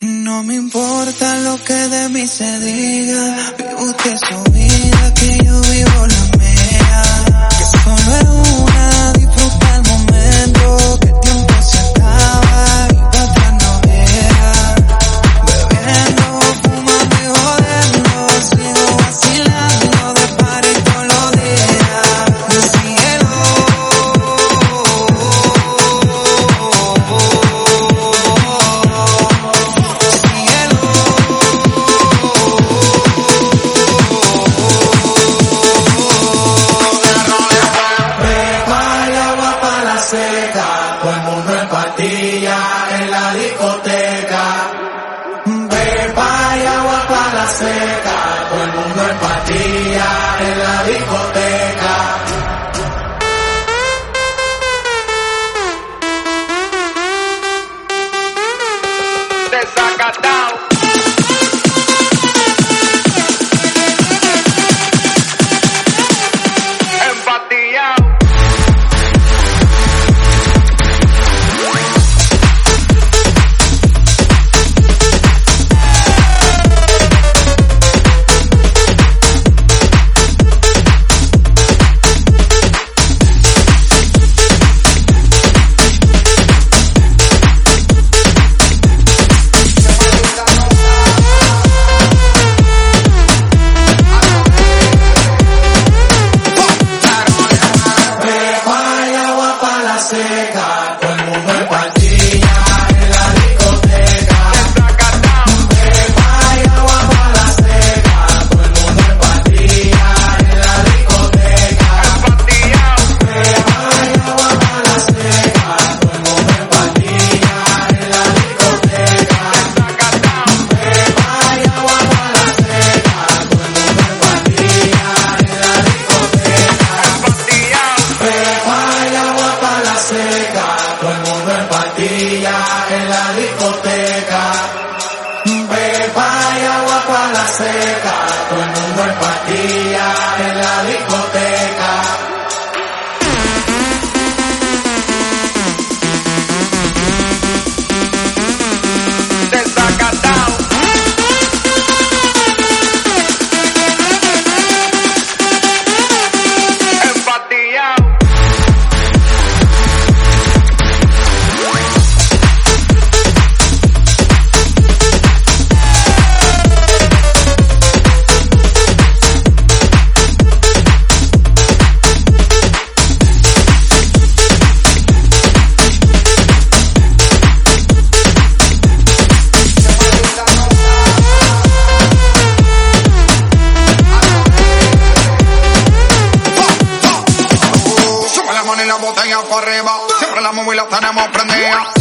No me importa lo que de mí se diga, vive usted su vida. en la discoteca, beba y agua para la seca. de la discoteca. Beba y agua para la seca. Todo el mundo en patilla en la discoteca. la botella para arriba. Siempre la móvil la tenemos prendida